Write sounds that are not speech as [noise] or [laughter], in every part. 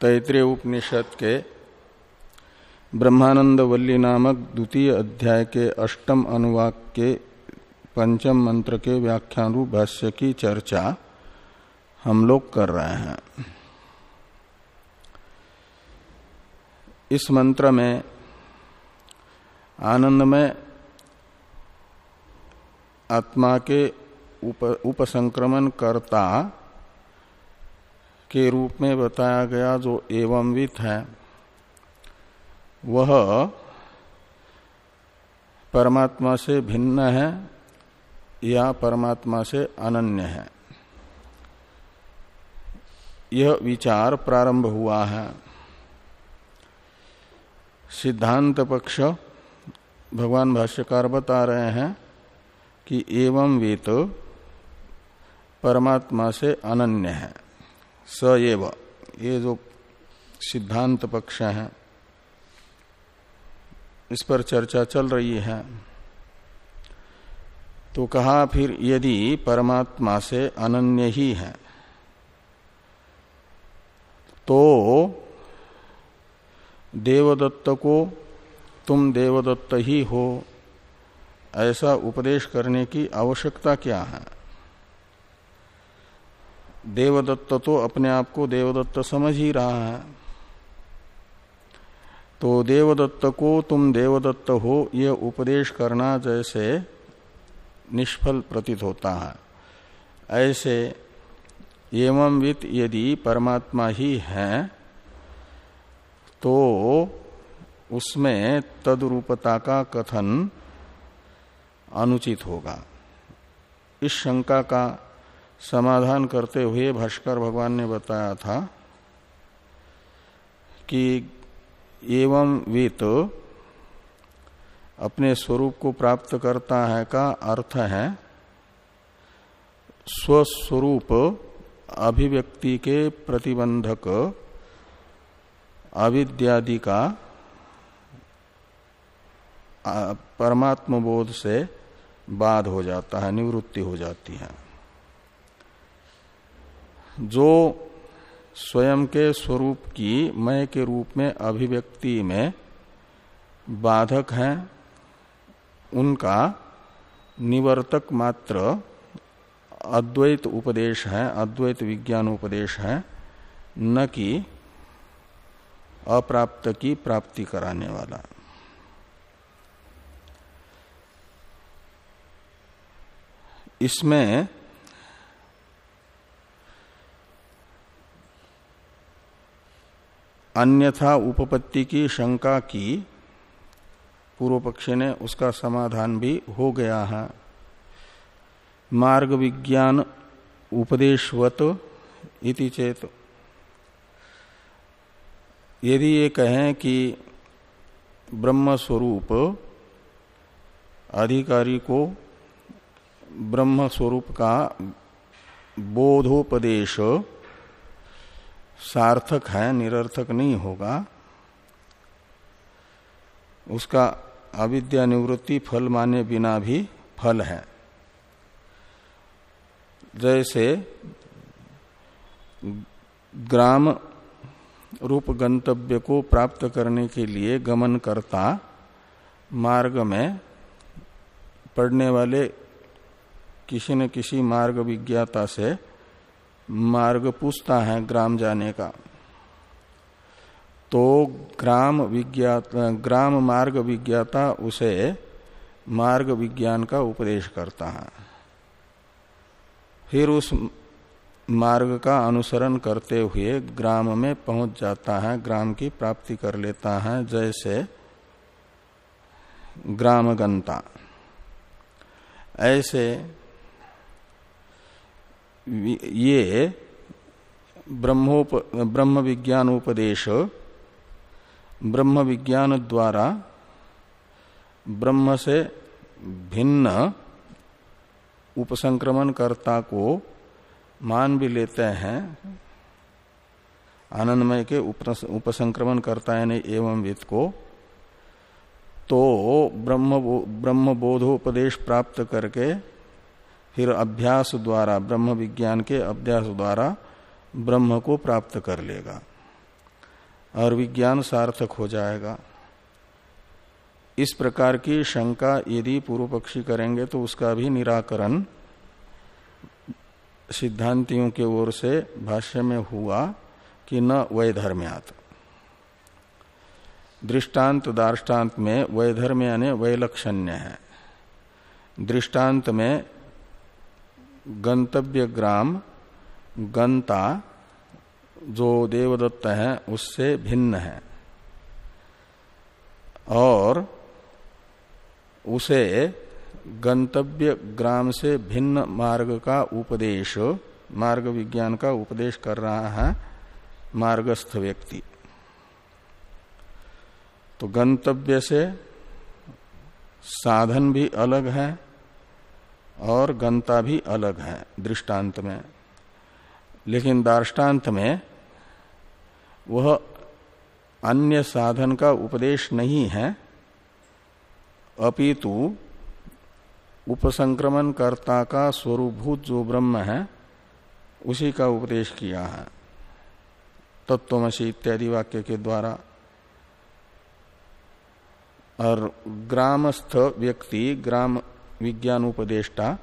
तैतृय उपनिषद के ब्रह्मानंद वल्ली नामक द्वितीय अध्याय के अष्टम अनुवाक के पंचम मंत्र के व्याख्यान रूप भाष्य की चर्चा हम लोग कर रहे हैं। इस मंत्र में आनंद में आत्मा के उप, उपसंक्रमण करता के रूप में बताया गया जो एवंवित है, वह परमात्मा से भिन्न है या परमात्मा से अनन्य है। यह विचार प्रारंभ हुआ है। सिद्धांत पक्ष भगवान भाष्यकार बता रहे हैं कि एवं वेत परमात्मा से अनन्य है। स एव। ये जो सिद्धांत पक्ष है, इस पर चर्चा चल रही है। तो कहा फिर, यदि परमात्मा से अनन्य ही है तो देवदत्त को तुम देवदत्त ही हो। ऐसा उपदेश करने की आवश्यकता क्या है? देवदत्त तो अपने आप को देवदत्त समझ ही रहा है। तो देवदत्त को तुम देवदत्त हो यह उपदेश करना जैसे निष्फल प्रतीत होता है। ऐसे एवं वित यदि परमात्मा ही है तो उसमें तदरूपता का कथन अनुचित होगा। इस शंका का समाधान करते हुए भाष्कर भगवान ने बताया था कि एवं वेत अपने स्वरूप को प्राप्त करता है का अर्थ है स्वस्वरूप अभिव्यक्ति के प्रतिबंधक अविद्यादि का परमात्म बोध से बाध हो जाता है, निवृत्ति हो जाती है। जो स्वयं के स्वरूप की, मय के रूप में अभिव्यक्ति में बाधक हैं, उनका निवर्तक मात्र अद्वैत उपदेश है, अद्वैत विज्ञान उपदेश है, न कि अप्राप्त की प्राप्ति कराने वाला। इसमें अन्यथा उपपत्ति की शंका की पूर्व पक्षी ने उसका समाधान भी हो गया है। मार्ग विज्ञान उपदेशवत इति चेत। यदि ये कहें कि ब्रह्म स्वरूप अधिकारी को ब्रह्म स्वरूप का बोधोपदेश सार्थक है, निरर्थक नहीं होगा। उसका अविद्या निवृत्ति फल माने बिना भी फल है। जैसे ग्राम रूप गंतव्य को प्राप्त करने के लिए गमन करता मार्ग में पढ़ने वाले किसी न किसी मार्ग विज्ञाता से मार्ग पूछता है ग्राम जाने का। तो ग्राम विज्ञाता, ग्राम मार्ग विज्ञाता उसे मार्ग विज्ञान का उपदेश करता है। फिर उस मार्ग का अनुसरण करते हुए ग्राम में पहुँच जाता है, ग्राम की प्राप्ति कर लेता है, जैसे ग्राम गंता ऐसे ये ब्रह्मोप ब्रह्म विज्ञान उपदेश ब्रह्म विज्ञान द्वारा ब्रह्म से भिन्न उपसंक्रमण कर्ता को मान भी लेते हैं। आनंदमय के उपसंक्रमण करता है एवं वित्त को। तो ब्रह्म ब्रह्म बोधोपदेश प्राप्त करके फिर अभ्यास द्वारा, ब्रह्म विज्ञान के अभ्यास द्वारा ब्रह्म को प्राप्त कर लेगा और विज्ञान सार्थक हो जाएगा। इस प्रकार की शंका यदि पूर्व पक्षी करेंगे तो उसका भी निराकरण सिद्धांतियों के ओर से भाष्य में हुआ कि न वैधर्म्यात। दृष्टांत दार्टान्त में वैधर्म्य यानी वैलक्षण्य है। दृष्टांत में गंतव्य ग्राम, गंता, जो देवदत्त है, उससे भिन्न है। और उसे गंतव्य ग्राम से भिन्न मार्ग का उपदेश, मार्ग विज्ञान का उपदेश कर रहा है मार्गस्थ व्यक्ति। तो गंतव्य से साधन भी अलग है और गंता भी अलग है दृष्टांत में। लेकिन दार्टान्त में वह अन्य साधन का उपदेश नहीं है। अपितु उपसंक्रमण कर्ता का स्वरूभूत जो ब्रह्म है, उसी का उपदेश किया है। तत्वमसी इत्यादि वाक्य के द्वारा। और ग्रामस्थ व्यक्ति, ग्राम विज्ञान उपदेष्टा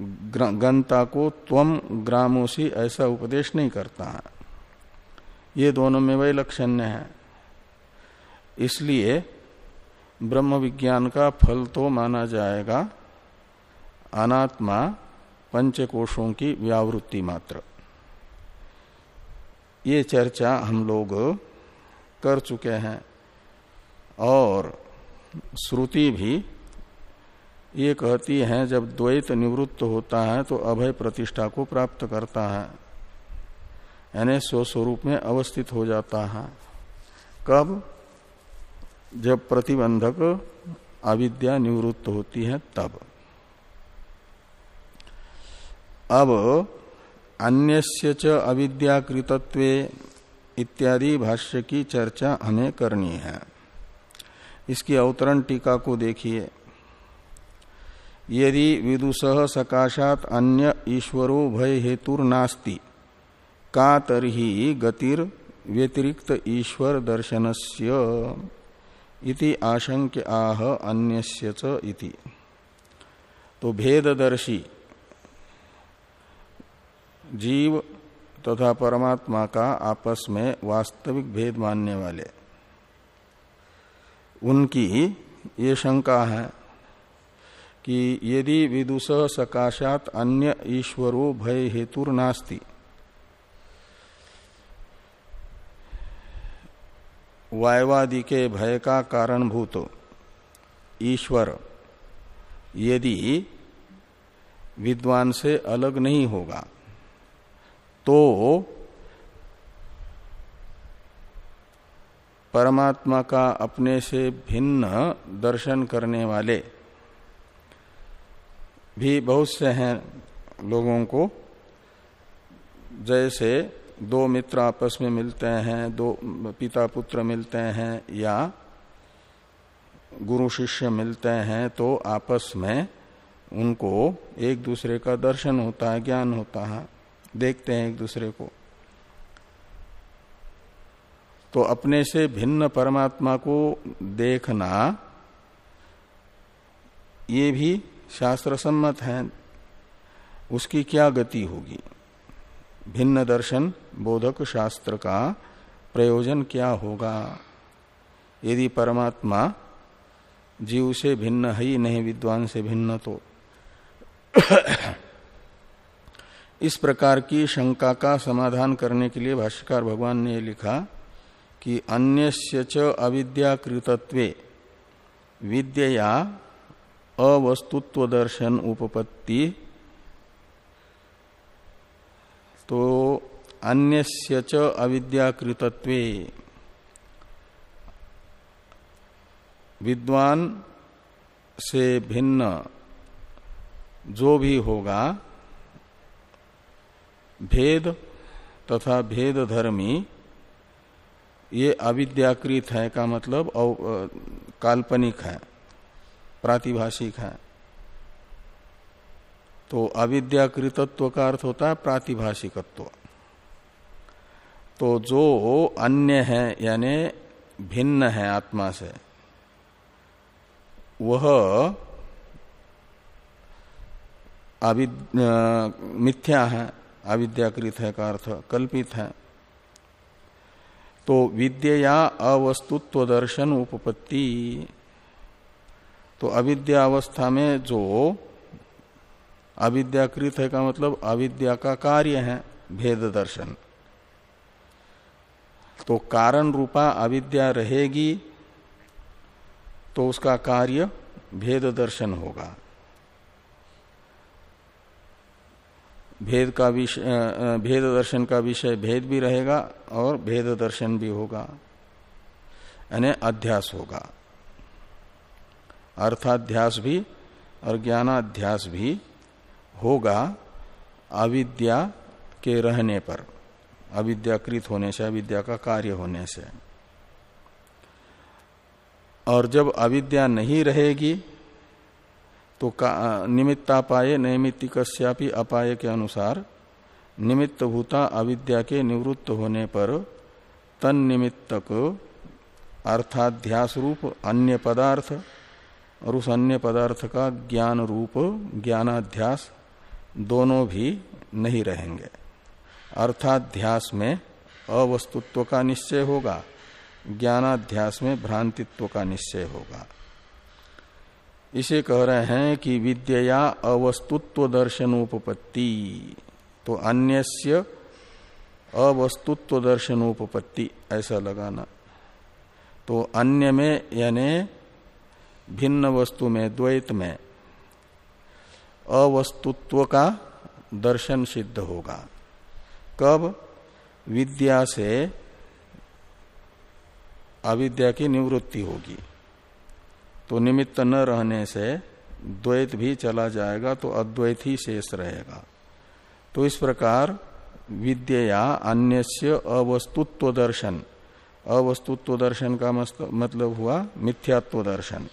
गंता को त्वम ग्रामोसी ऐसा उपदेश नहीं करता है। ये दोनों में वही लक्षण्य है। इसलिए ब्रह्म विज्ञान का फल तो माना जाएगा अनात्मा पंचकोशों की व्यावृत्ति मात्र। ये चर्चा हम लोग कर चुके हैं और श्रुति भी ये कहती है, जब द्वैत निवृत्त होता है तो अभय प्रतिष्ठा को प्राप्त करता है। यानी स्वस्वरूप में अवस्थित हो जाता है। कब? जब प्रतिबंधक अविद्या निवृत्त होती है, तब। अब अन्य च अविद्याकृतत्व इत्यादि भाष्य की चर्चा हमें करनी है। इसकी अवतरण टीका को देखिए। यदि विदुष सकाशात अन्य ईश्वरो भय हेतुर्नास्ति का तरही गतिर व्यतिरिक्त ईश्वर दर्शनस्य इति आशंक्य आह अन्यस्य च इति। तो भेददर्शी, जीव तथा परमात्मा का आपस में वास्तविक भेद मानने वाले, उनकी ये शंका है कि यदि विदुष सकाशात अन्य ईश्वरो भय हेतुर्नास्ति वायवादि के भय का कारणभूत ईश्वर, यदि विद्वान से अलग नहीं होगा तो परमात्मा का अपने से भिन्न दर्शन करने वाले भी बहुत से हैं लोगों को। जैसे दो मित्र आपस में मिलते हैं, दो पिता पुत्र मिलते हैं या गुरु शिष्य मिलते हैं तो आपस में उनको एक दूसरे का दर्शन होता है, ज्ञान होता है, देखते हैं एक दूसरे को। तो अपने से भिन्न परमात्मा को देखना, ये भी शास्त्र सम्मत है, उसकी क्या गति होगी? भिन्न दर्शन, बोधक शास्त्र का प्रयोजन क्या होगा? यदि परमात्मा जीव से भिन्न है ही नहीं, विद्वान से भिन्न तो। [coughs] इस प्रकार की शंका का समाधान करने के लिए भाष्यकार भगवान ने लिखा कि अन्य अविद्याकृतत्वे विद्या अवस्तुत्व दर्शन उपपत्ति। तो अन्य अविद्याकृतत्वे। विद्वान से भिन्न जो भी होगा, भेद तथा भेद धर्मी, ये अविद्याकृत है का मतलब काल्पनिक है। प्रातिभाषिक है। तो अविद्याकृतत्व का अर्थ होता है प्रातिभाषिकत्व। तो जो अन्य है, यानी भिन्न है आत्मा से, वह मिथ्या है, अविद्याकृत है का अर्थ कल्पित है। तो विद्या अवस्तुत्व दर्शन उपपत्ति तो अविद्या अवस्था में जो अविद्याकृत है का मतलब अविद्या का कार्य है, भेद दर्शन। तो कारण रूपा अविद्या रहेगी तो उसका कार्य भेद दर्शन होगा। भेद का विषय भेद दर्शन का विषय भेद भी रहेगा और भेद दर्शन भी होगा, यानी अध्यास होगा। अर्थाध्यास भी और ज्ञानाध्यास भी होगा अविद्या के रहने पर, अविद्याकृत होने से, अविद्या का कार्य होने से। और जब अविद्या नहीं रहेगी तो निमित्तापाय नैमित्तिकस्यापि अपाय के अनुसार निमित्त भूता अविद्या के निवृत्त होने पर तन निमित्तक अर्थाध्यास रूप अन्य पदार्थ और उस अन्य पदार्थ का ज्ञान रूप ज्ञानाध्यास दोनों भी नहीं रहेंगे। अर्थाध्यास में अवस्तुत्व का निश्चय होगा, ज्ञानाध्यास में भ्रांतित्व का निश्चय होगा। इसे कह रहे हैं कि विद्या अवस्तुत्व दर्शनोपपत्ति तो अन्यस्य अवस्तुत्व दर्शनोपपत्ति, ऐसा लगाना। तो अन्य में यानी भिन्न वस्तु में, द्वैत में, अवस्तुत्व का दर्शन सिद्ध होगा। कब? विद्या से अविद्या की निवृत्ति होगी। तो निमित्त न रहने से द्वैत भी चला जाएगा तो अद्वैत ही शेष रहेगा। तो इस प्रकार विद्या अन्य अवस्तुत्व दर्शन अवस्तुत्व दर्शन का मतलब हुआ मिथ्यात्व दर्शन।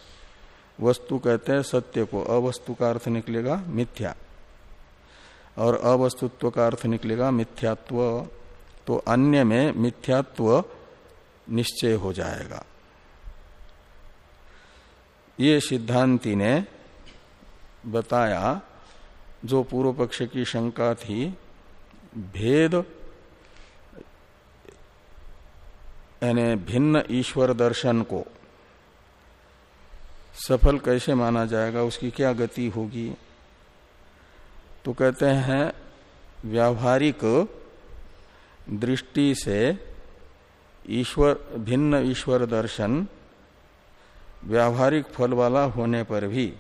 वस्तु कहते हैं सत्य को। अवस्तु का अर्थ निकलेगा मिथ्या। और अवस्तुत्व का अर्थ निकलेगा मिथ्यात्व। तो अन्य में मिथ्यात्व निश्चय हो जाएगा। ये सिद्धांति ने बताया, जो पूर्व पक्ष की शंका थी, भेद यानी भिन्न ईश्वर दर्शन को सफल कैसे माना जाएगा, उसकी क्या गति होगी? तो कहते हैं, व्यावहारिक दृष्टि से ईश्वर, भिन्न ईश्वर दर्शन व्यावहारिक फल वाला होने पर भी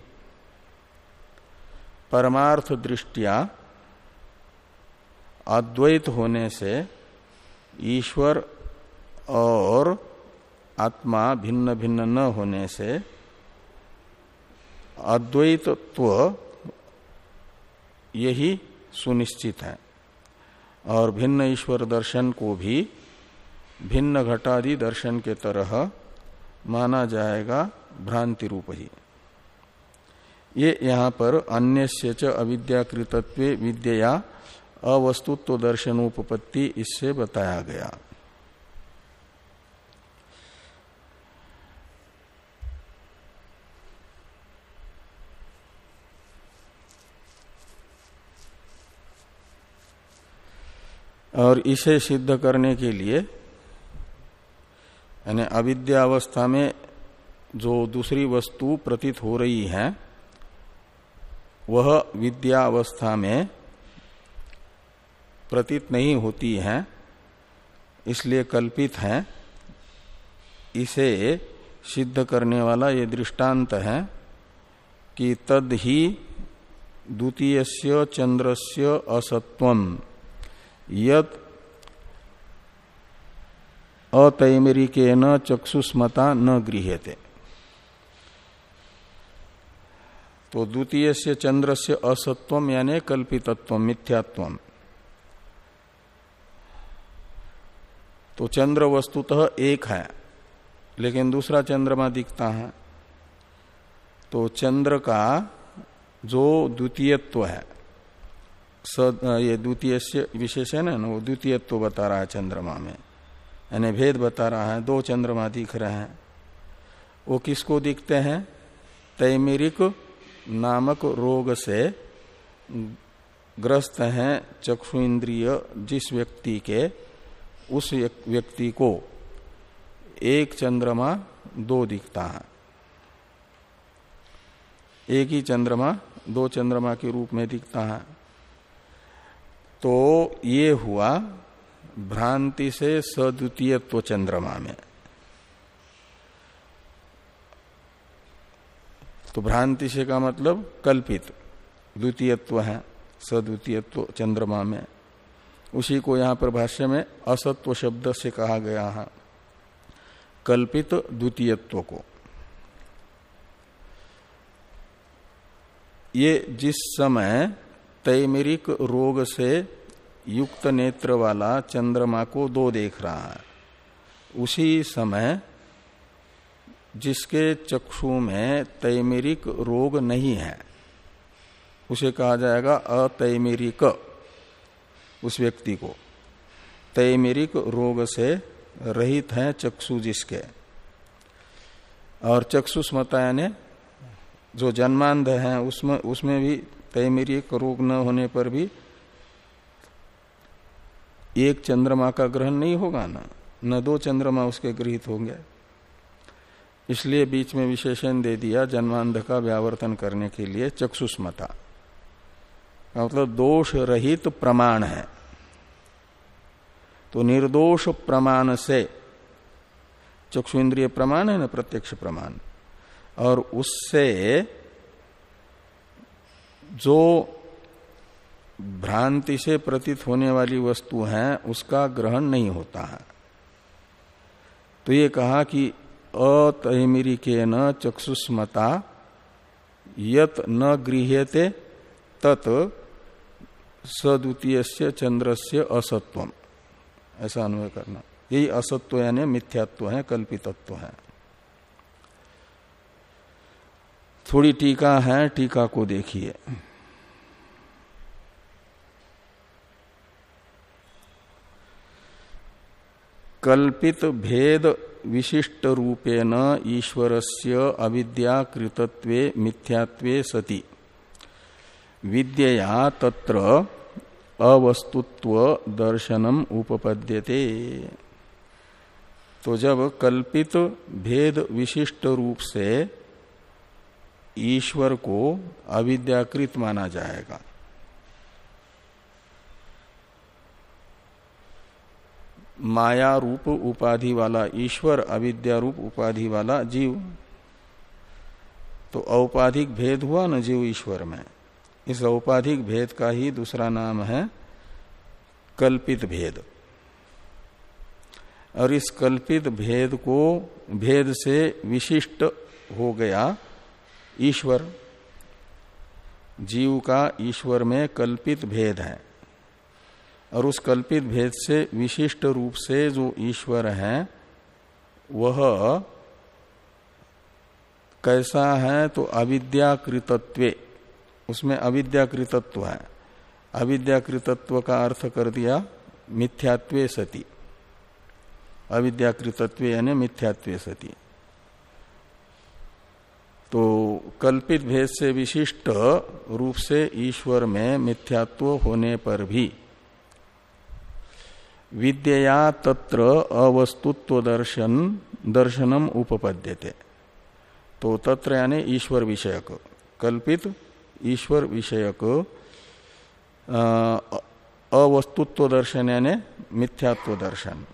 परमार्थ दृष्टिया अद्वैत होने से ईश्वर और आत्मा भिन्न भिन्न न होने से अद्वैतत्व यही सुनिश्चित है। और भिन्न ईश्वर दर्शन को भी भिन्न घटादि दर्शन के तरह माना जाएगा भ्रांति रूप ही। ये यहाँ पर अन्य च अविद्याकृतत्व विद्या अवस्तुत्व दर्शनोपत्ति इससे बताया गया। और इसे सिद्ध करने के लिए, यानी अविद्यावस्था में जो दूसरी वस्तु प्रतीत हो रही है, वह विद्यावस्था में प्रतीत नहीं होती है, इसलिए कल्पित है। इसे सिद्ध करने वाला ये दृष्टांत है कि तद ही द्वितीय चंद्रस्य असत्वम। यत अतैमरिके न चक्षुष्मता न गृह्यते। तो द्वितीय से चंद्र से असत्व यानी कल्पितत्व, मिथ्यात्व। तो चंद्र वस्तुतः एक है, लेकिन दूसरा चंद्रमा दिखता है। तो चंद्र का जो द्वितीयत्व है स ये द्वितीय विशेष है ना, वो द्वितीय तो बता रहा है चंद्रमा में। यानी भेद बता रहा है, दो चंद्रमा दिख रहे हैं। वो किसको दिखते हैं? तैमेरिक नामक रोग से ग्रस्त हैं चक्षु इंद्रिय जिस व्यक्ति के, उस व्यक्ति को। एक चंद्रमा, दो दिखता है। एक ही चंद्रमा, दो चंद्रमा के रूप में दिखता है। तो ये हुआ भ्रांति से सद्वितीयत्व चंद्रमा में। तो भ्रांति से का मतलब कल्पित, द्वितीयत्व है सद्वितीयत्व चंद्रमा में। उसी को यहाँ पर भाष्य में असत्व शब्द से कहा गया है, कल्पित द्वितीयत्व को। ये जिस समय तैमेरिक रोग से युक्त नेत्र वाला चंद्रमा को दो देख रहा है। उसी समय जिसके चक्षु में तैमेरिक रोग नहीं है, उसे कहा जाएगा अतैमेरिक उस व्यक्ति को। तैमेरिक रोग से रहित है चक्षु जिसके। और चक्षुष्मता यानी जो जन्मांध है, उसमें उसमें भी तैमेरिक रोग न होने पर भी एक चंद्रमा का ग्रहण नहीं होगा ना? न दो चंद्रमा उसके गृहित होंगे। इसलिए बीच में विशेषण दे दिया जन्मांध का व्यावर्तन करने के लिए चक्षुष्मता। मतलब दोष रहित प्रमाण है। तो निर्दोष प्रमाण से चक्षु इंद्रिय प्रमाण है ना प्रत्यक्ष प्रमाण? और उससे जो भ्रांति से प्रतीत होने वाली वस्तु है, उसका ग्रहण नहीं होता है। तो ये कहा कि अतमिके न चक्षुष्मता, यत न गृह्यते तत् सद्वितीय चंद्र से असत्व ऐसा अनुय करना। यही असत्व यानी मिथ्यात्व है, कल्पितत्व है। थोड़ी टीका है, टीका को देखिए। कल्पित भेद विशिष्ट रूपेण ईश्वरस्य अविद्याकृतत्वे मिथ्यात्वे सति। विद्यया तत्र अवस्तुत्व दर्शनम उपपद्यते। तो जब कल्पित भेद विशिष्ट रूप से ईश्वर को अविद्याकृत माना जाएगा। माया रूप उपाधि वाला ईश्वर अविद्या रूप उपाधि वाला जीव। तो औपाधिक भेद हुआ न जीव ईश्वर में। इस औपाधिक भेद का ही दूसरा नाम है कल्पित भेद। और इस कल्पित भेद को भेद से विशिष्ट हो गया ईश्वर, जीव का ईश्वर में कल्पित भेद है। और उस कल्पित भेद से विशिष्ट रूप से जो ईश्वर है, वह कैसा है तो अविद्याकृतत्व। उसमें अविद्याकृतत्व है। अविद्याकृतत्व का अर्थ कर दिया, मिथ्यात्वे सती। अविद्याकृतत्व यानी मिथ्यात्वे सती। तो कल्पित भेद से विशिष्ट रूप से ईश्वर में मिथ्यात्व होने पर भी। विद्या तत्र अवस्तुत्व दर्शन दर्शनम उपपद्यते। तो तत्र यानी ईश्वर विषयक। कल्पित ईश्वर विषयक अवस्तुत्व दर्शन यानी मिथ्यात्व दर्शन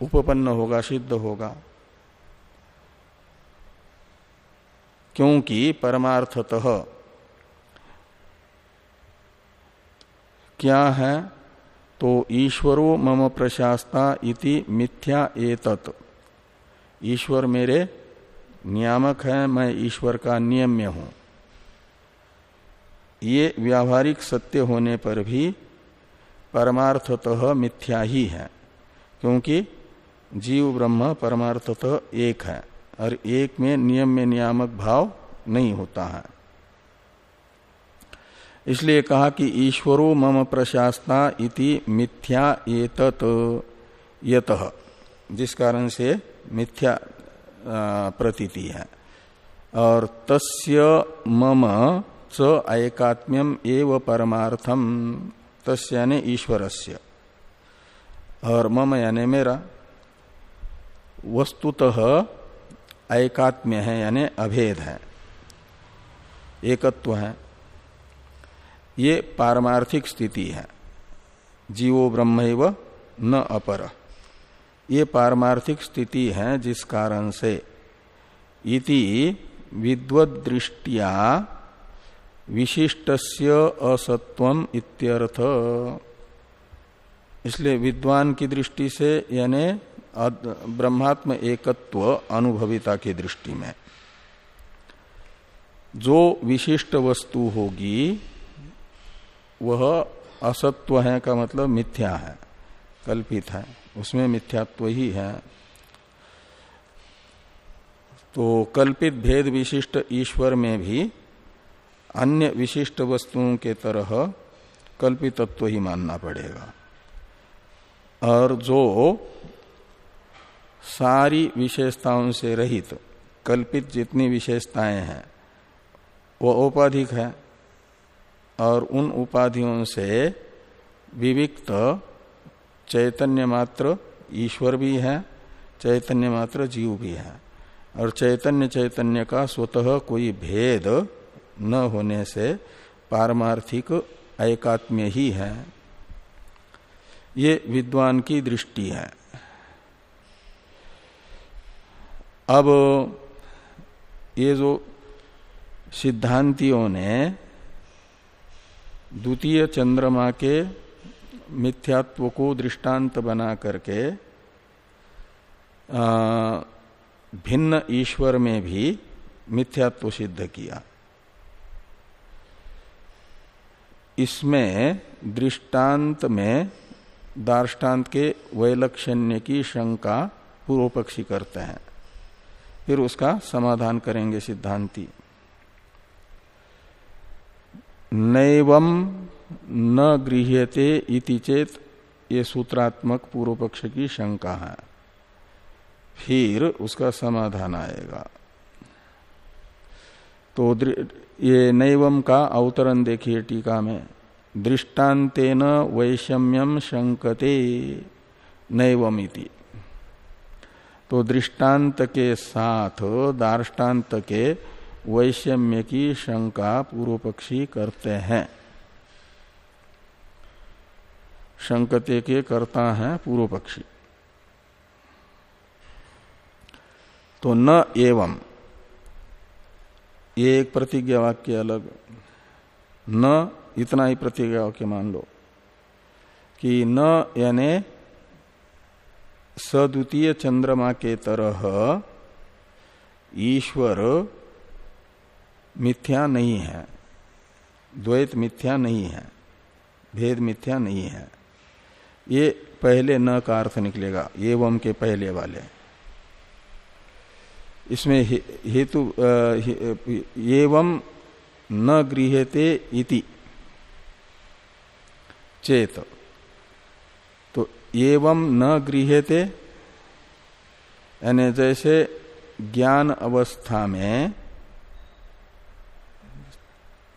उपपन्न होगा, सिद्ध होगा। क्योंकि परमार्थतः। क्या है? तो ईश्वरो मम प्रशास्ता इति मिथ्या एतत। ईश्वर मेरे नियामक है, मैं ईश्वर का नियम्य हूँ। ये व्यावहारिक सत्य होने पर भी परमार्थतः मिथ्या ही है, क्योंकि जीव ब्रह्म परमार्थतः एक है। और एक में नियम में नियामक भाव नहीं होता है। इसलिए कहा कि ईश्वरो मम प्रशास्ता इति मिथ्या एतत यत, जिस कारण से मिथ्या प्रतीति है। और तस्य मम च एकात्म्यम एव परमार्थम, तस्य यानी ईश्वरस्य। और मम यानी मेरा। वस्तुतः एकात्म्य है, यानी अभेद है, एकत्व है, ये पारमार्थिक स्थिति है, जीवो ब्रह्म न अपर। ये पारमार्थिक स्थिति है जिस कारण से इति विद्वदृष्टिया विशिष्टस्य असत्वम इत्यर्थ। इसलिए विद्वान की दृष्टि से यानी ब्रह्मात्म एकत्व अनुभविता की दृष्टि में। जो विशिष्ट वस्तु होगी, वह असत्व है का मतलब मिथ्या है, कल्पित है, उसमें मिथ्यात्व ही है। तो कल्पित भेद विशिष्ट ईश्वर में भी अन्य विशिष्ट वस्तुओं के तरह कल्पितत्व ही मानना पड़ेगा। और जो सारी विशेषताओं से रहित, कल्पित जितनी विशेषताएँ हैं, वो औपाधिक है और उन उपाधियों से विविक्त चैतन्य मात्र ईश्वर भी है, चैतन्य मात्र जीव भी है। और चैतन्य चैतन्य का स्वतः कोई भेद न होने से पारमार्थिक एकात्म्य ही है। ये विद्वान की दृष्टि है। अब ये जो सिद्धांतियों ने द्वितीय चंद्रमा के मिथ्यात्व को दृष्टांत बना करके भिन्न ईश्वर में भी मिथ्यात्व सिद्ध किया। इसमें दृष्टांत में दार्ष्टान्त के वैलक्षण्य की शंका पूर्व पक्षी करते हैं। फिर उसका समाधान करेंगे सिद्धांती। नैवम न गृह्यते इति चेत ये सूत्रात्मक पूर्व पक्ष की शंका है। फिर उसका समाधान आएगा। तो ये नैवम का अवतरण देखिए टीका में। दृष्टान्तेन वैषम्यम शंकते नैवमिति। तो दृष्टांत के साथ दार्टान्त के वैषम्य की शंका पूर्व पक्षी करते हैं। शंकते के करता है पूर्व पक्षी तो न एवं, ये एक प्रतिज्ञा वाक्य अलग। न, इतना ही प्रतिज्ञा वाक्य मान लो, कि न यानी सद्वितीय चंद्रमा के तरह ईश्वर मिथ्या नहीं है, द्वैत मिथ्या नहीं है, भेद मिथ्या नहीं है। ये पहले न का अर्थ निकलेगा, एवं के पहले वाले। इसमें हेतु हे, एवं न गृहते इति। चेत। एवं न गृहते यानी जैसे ज्ञान अवस्था में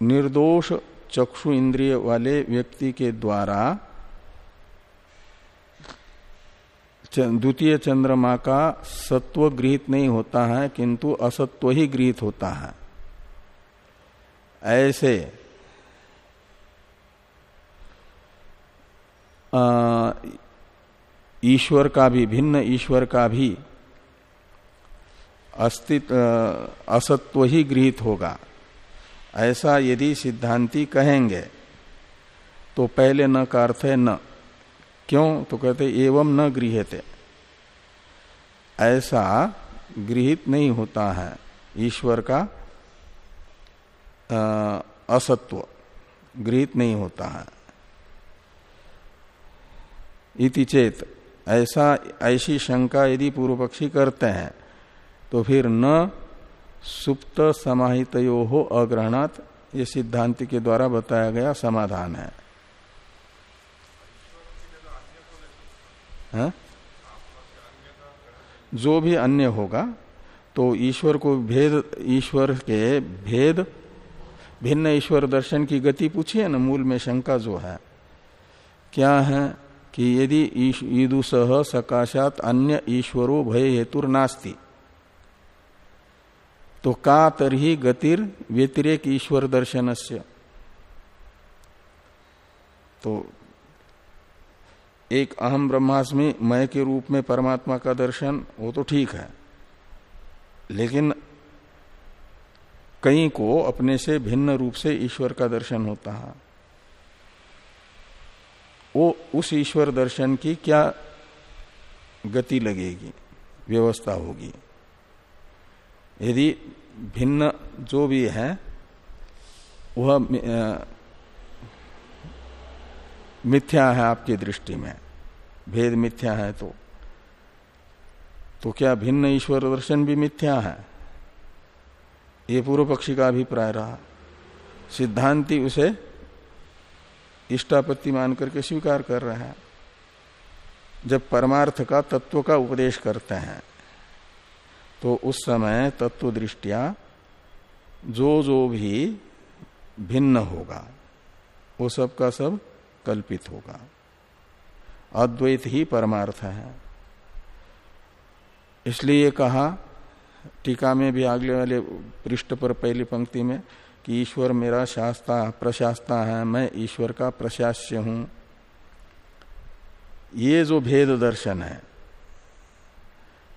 निर्दोष चक्षु इंद्रिय वाले व्यक्ति के द्वारा द्वितीय चंद्रमा का सत्व गृहित नहीं होता है, किंतु असत्व ही गृहित होता है। ऐसे ईश्वर का भी, भिन्न ईश्वर का भी अस्तित्व असत्व ही गृहित होगा। ऐसा यदि सिद्धांति कहेंगे तो पहले न का अर्थ है न। क्यों? तो कहते, एवं न गृहते। ऐसा गृहित नहीं होता है ईश्वर का असत्व। गृहित नहीं होता है। इति चेत ऐसा, ऐसी शंका यदि पूर्व पक्षी करते हैं तो फिर न सुप्त समाहित हो अग्रहणात ये सिद्धांत के द्वारा बताया गया समाधान है। हा? जो भी अन्य होगा तो ईश्वर को भेद, ईश्वर के भेद, भिन्न ईश्वर दर्शन की गति पूछिए ना, मूल में शंका जो है। क्या है? कि यदि ईदुस सकाशात अन्य ईश्वरो भय हेतुर नास्ति तो का तरही गतिर व्यतिरेक ईश्वर दर्शन से तो एक अहम ब्रह्मास्मि, मय के रूप में परमात्मा का दर्शन, वो तो ठीक है। लेकिन कई को अपने से भिन्न रूप से ईश्वर का दर्शन होता है। वो उस ईश्वर दर्शन की क्या गति लगेगी, व्यवस्था होगी। यदि भिन्न जो भी है, वह मिथ्या है आपकी दृष्टि में, भेद मिथ्या है तो तो क्या भिन्न ईश्वर दर्शन भी मिथ्या है? ये पूर्व पक्षी का अभिप्राय रहा। सिद्धांति उसे इष्टापत्ति मान करके स्वीकार कर रहे हैं। जब परमार्थ का तत्व का उपदेश करते हैं तो उस समय तत्व दृष्टिया जो जो भी भिन्न होगा, वो सब का सब कल्पित होगा। अद्वैत ही परमार्थ है। इसलिए कहा, टीका में भी अगले वाले पृष्ठ पर पहली पंक्ति में कि ईश्वर मेरा शास्ता, प्रशास्ता है, मैं ईश्वर का प्रशास्य हूँ। ये जो भेद दर्शन है,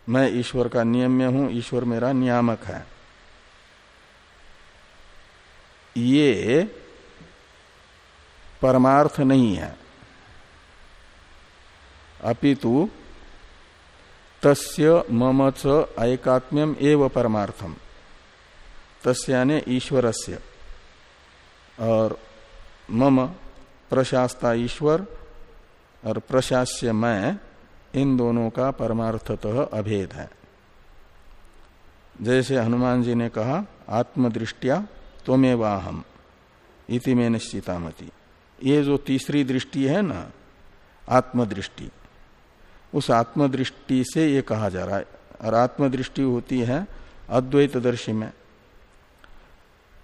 मैं ईश्वर का नियम्य हूँ, ईश्वर मेरा नियामक है। ये परमार्थ नहीं है। अपितु तस्य मम च ऐकात्म्यम एव परमार्थम। तस्याने ईश्वरस्य। और मम प्रशास्ता ईश्वर और प्रशास्य मैं, इन दोनों का परमार्थतः अभेद है। जैसे हनुमान जी ने कहा, आत्मदृष्टिया त्वमेवाहम, इति में निश्चितामति। ये जो तीसरी दृष्टि है ना, आत्मदृष्टि, उस आत्मदृष्टि से ये कहा जा रहा है। और आत्मदृष्टि होती है अद्वैत दर्शी में।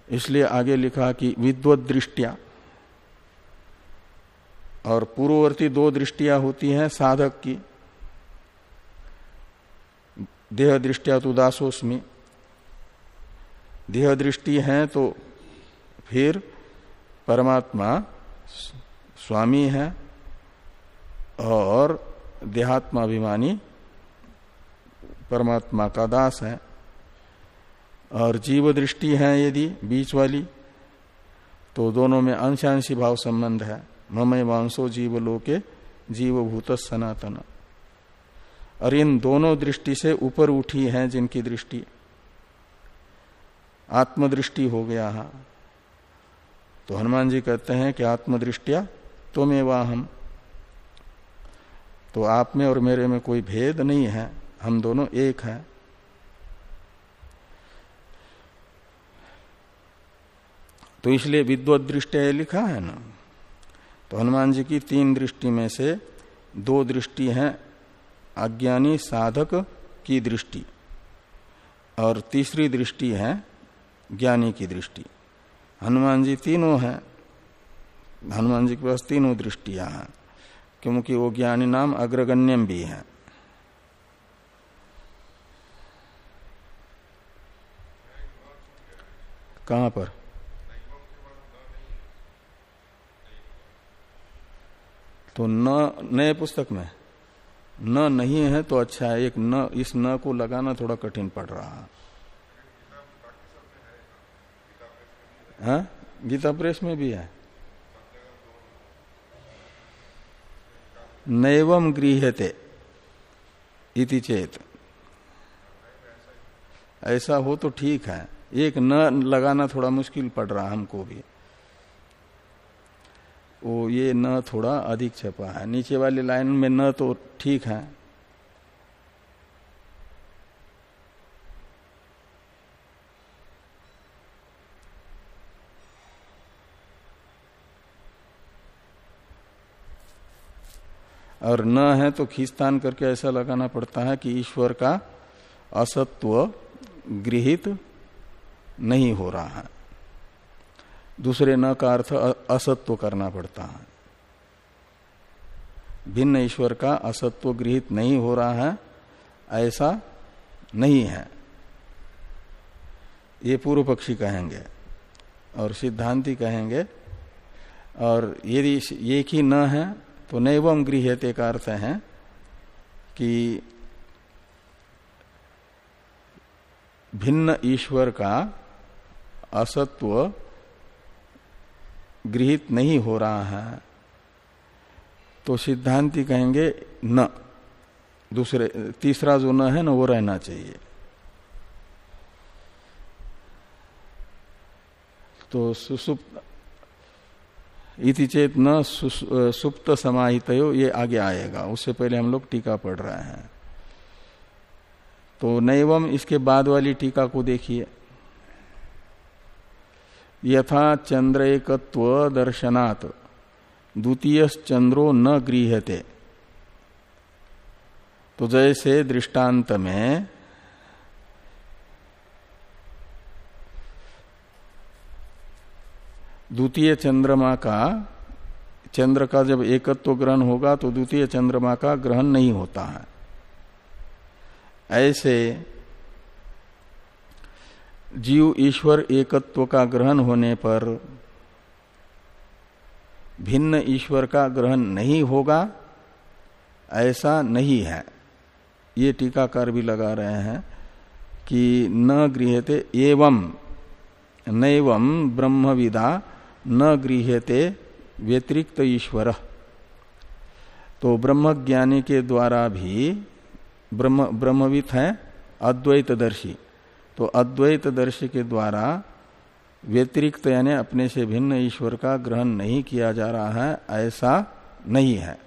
इसलिए आगे लिखा कि विद्वत दृष्टिया। और पूर्ववर्ती दो दृष्टियाँ होती हैं साधक की। देह दृष्टिया तो दासोस्मी। देह दृष्टि है तो फिर परमात्मा स्वामी है और देहात्माभिमानी परमात्मा का दास है। और जीव दृष्टि है यदि बीच वाली तो दोनों में अंशांशी भाव संबंध है। ममय वांसो जीव लोके जीवभूत सनातन। और इन दोनों दृष्टि से ऊपर उठी है जिनकी दृष्टि। आत्मदृष्टि हो गया है। तो हनुमान जी कहते हैं कि आत्मदृष्टिया तो में हम। तो आप में और मेरे में कोई भेद नहीं है। हम दोनों एक हैं। तो इसलिए विद्वत दृष्टि लिखा है ना? तो हनुमान जी की तीन दृष्टि में से दो दृष्टि है, अज्ञानी साधक की दृष्टि, और तीसरी दृष्टि है ज्ञानी की दृष्टि। हनुमान जी तीनों हैं। हनुमान जी के पास तीनों दृष्टियाँ हैं, क्योंकि वो ज्ञानी नाम अग्रगण्यम भी है। कहाँ पर? तो न, नए पुस्तक में। न नहीं है तो अच्छा है, एक न, इस न को लगाना थोड़ा कठिन पड़ रहा है। हाँ? गीता प्रेस में भी है। नैवम गृहते इति चेत। ऐसा हो तो ठीक है। एक न लगाना थोड़ा मुश्किल पड़ रहा हमको भी। वो ये न थोड़ा अधिक छपा है। नीचे वाली लाइन में न तो ठीक है। और न है तो खींचतान करके ऐसा लगाना पड़ता है कि ईश्वर का असत्व गृहित नहीं हो रहा है। दूसरे न का अर्थ असत्व करना पड़ता है। भिन्न ईश्वर का असत्व गृहित नहीं हो रहा है, ऐसा नहीं है। ये पूर्व पक्षी कहेंगे और सिद्धांति कहेंगे, और यदि एक ही न है तो नैवम गृहते का अर्थ है कि भिन्न ईश्वर का असत्व गृहित नहीं हो रहा है तो सिद्धांति कहेंगे, न, दूसरे, तीसरा जो न है ना, वो रहना चाहिए। तो सुसुप्त इति चेत न सुप्त समाहित ये आगे आएगा। उससे पहले हम लोग टीका पढ़ रहे हैं। तो नैवम, इसके बाद वाली टीका को देखिए। यथा चंद्र एकत्व दर्शनात् द्वितीय चंद्रो न गृहते तो जैसे दृष्टांत में द्वितीय चंद्रमा का, चंद्र का जब एकत्व ग्रहण होगा तो द्वितीय चंद्रमा का ग्रहण नहीं होता है। ऐसे जीव ईश्वर एकत्व का ग्रहण होने पर भिन्न ईश्वर का ग्रहण नहीं होगा, ऐसा नहीं है। ये टीकाकार भी लगा रहे हैं कि न गृहते एवं, नैवं ब्रह्मविदा न गृहते व्यतिरिक्त ईश्वर। तो ब्रह्मज्ञानी के द्वारा भी ब्रह्म, ब्रह्मविद है, अद्वैतदर्शी। तो अद्वैत दर्शी के द्वारा व्यतिरिक्त यानी अपने से भिन्न ईश्वर का ग्रहण नहीं किया जा रहा है, ऐसा नहीं है।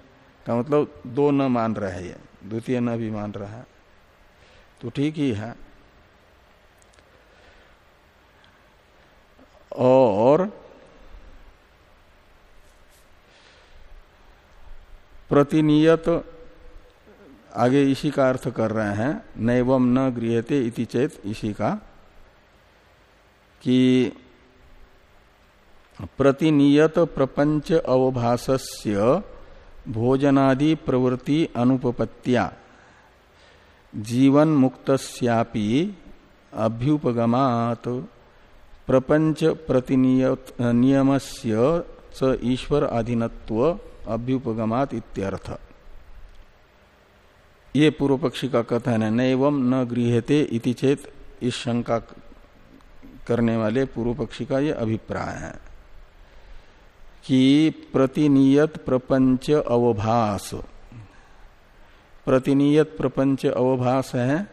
का मतलब दो न मान रहे ये द्वितीय न भी मान रहा है। तो ठीक ही है। और प्रतिनियत आगे इसी का अर्थ कर रहे हैं, नैवम न गृहते इति चेत इसी का, कि प्रतिनियत प्रपंच अवभाष्य भोजनादि प्रवृत्ति अनुपपत्या जीवन मुक्तस्यापि अभ्युपगमात, प्रपंच प्रतिनियत, नियमस्य च ईश्वर अधीनत्व अभ्युपगमात इत्यर्थ। ये पूर्व पक्षी का कथन है नैवम न गृहते इति चेत इस शंका करने वाले पूर्व पक्षी का ये अभिप्राय है कि प्रतिनियत प्रपंच अवभास। प्रतिनियत प्रपंच अवभास है,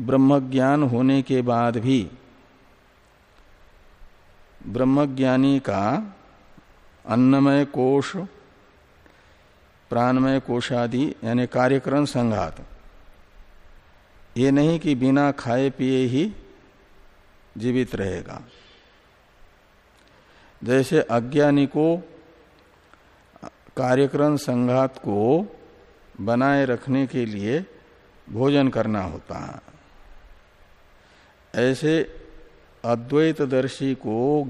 ब्रह्मज्ञान होने के बाद भी ब्रह्मज्ञानी का अन्नमय कोश प्राणमय कोशादि यानी कार्यक्रम संघात। ये नहीं कि बिना खाए पिए ही जीवित रहेगा। जैसे अज्ञानी को कार्यक्रम संघात को बनाए रखने के लिए भोजन करना होता है। ऐसे अद्वैत दर्शी को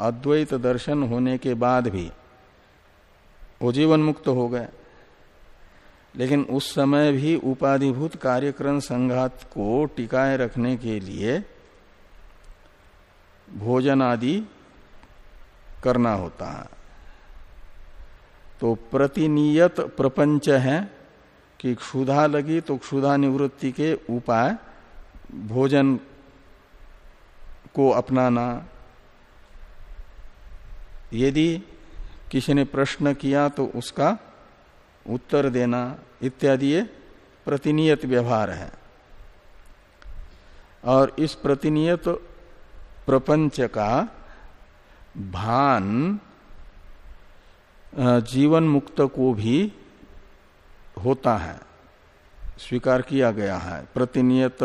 अद्वैत दर्शन होने के बाद भी वो जीवन मुक्त हो गए। लेकिन उस समय भी उपाधिभूत कार्यक्रम संघात को टिकाए रखने के लिए भोजन आदि करना होता है। तो प्रतिनियत प्रपंच है कि क्षुधा लगी तो क्षुधा निवृत्ति के उपाय भोजन को अपनाना। यदि किसी ने प्रश्न किया तो उसका उत्तर देना इत्यादि ये प्रतिनियत व्यवहार है। और इस प्रतिनियत प्रपंच का भान जीवन मुक्त को भी होता है, स्वीकार किया गया है। प्रतिनियत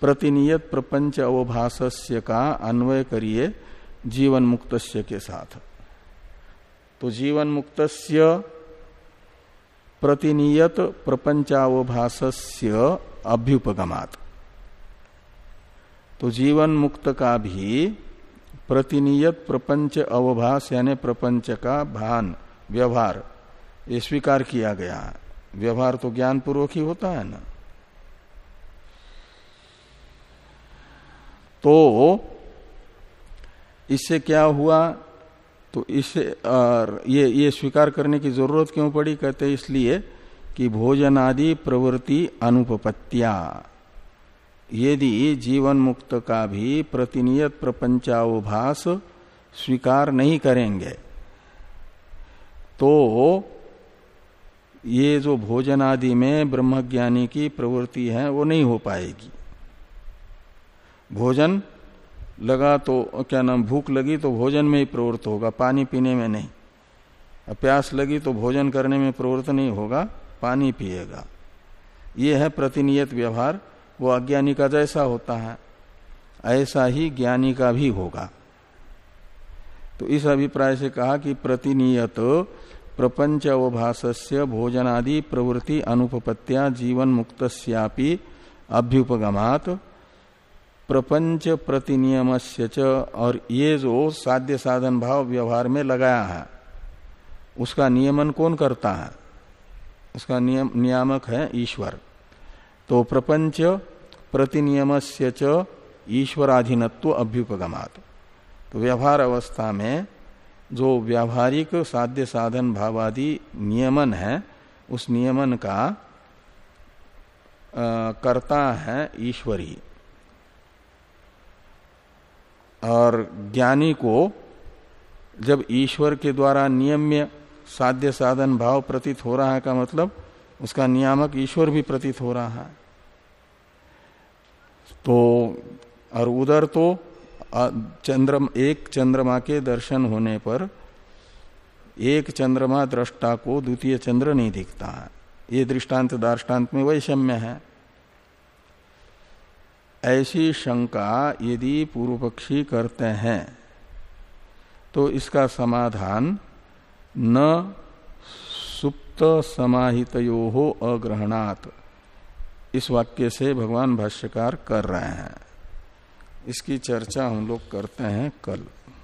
प्रतिनियत प्रपंच अवभाष्य का अन्वय करिए जीवन मुक्त के साथ। तो जीवन मुक्त प्रतिनियत प्रपंचावभाष्य अभ्युपगमात। तो जीवन मुक्त का भी प्रतिनियत प्रपंच अवभाष यानी प्रपंच का भान, व्यवहार, ये स्वीकार किया गया। है व्यवहार तो ज्ञान पूर्वक ही होता है ना। तो इससे क्या हुआ? तो इसे ये ये स्वीकार करने की ज़रूरत क्यों पड़ी? कहते इसलिए कि भोजन आदि प्रवृत्ति अनुपत्या यदि जीवन मुक्त का भी प्रतिनियत प्रपंचावभास स्वीकार नहीं करेंगे तो ये जो भोजन आदि में ब्रह्मज्ञानी की प्रवृत्ति है, वो नहीं हो पाएगी। भोजन लगा तो क्या नाम, भूख लगी तो भोजन में ही प्रवृत्त होगा, पानी पीने में नहीं। प्यास लगी तो भोजन करने में प्रवृत्त नहीं होगा, पानी पिएगा। ये है प्रतिनियत व्यवहार, वो अज्ञानी का जैसा होता है, ऐसा ही ज्ञानी का भी होगा। तो इस अभिप्राय से कहा कि प्रतिनियत, प्रपंच अवभाष्य भोजनादि प्रवृत्ति अनुपत्या जीवन मुक्त अभ्युपगमात प्रपंच प्रतिनियम और ये जो साध्य साधन भाव व्यवहार में लगाया है उसका नियमन कौन करता है? उसका नियम नियामक है ईश्वर। तो प्रपंच प्रतिनियम से च ईश्वराधीनत्व अभ्युपगमात। तो व्यवहार अवस्था में जो व्यावहारिक साध्य साधन भावादि नियमन है उस नियमन का आ, करता है ईश्वरी। और ज्ञानी को जब ईश्वर के द्वारा नियम्य साध्य साधन भाव प्रतीत हो रहा है का मतलब उसका नियामक ईश्वर भी प्रतीत हो रहा है। तो और उधर तो चंद्र एक चंद्रमा के दर्शन होने पर, एक चंद्रमा दृष्टा को द्वितीय चंद्र नहीं दिखता है। ये दृष्टांत दार्टान्त में वैषम्य है। ऐसी शंका यदि पूर्व पक्षी करते हैं तो इसका समाधान न सुप्त समाहित हो अग्रहणात। इस वाक्य से भगवान भाष्यकार कर रहे हैं। इसकी चर्चा हम लोग करते हैं कल।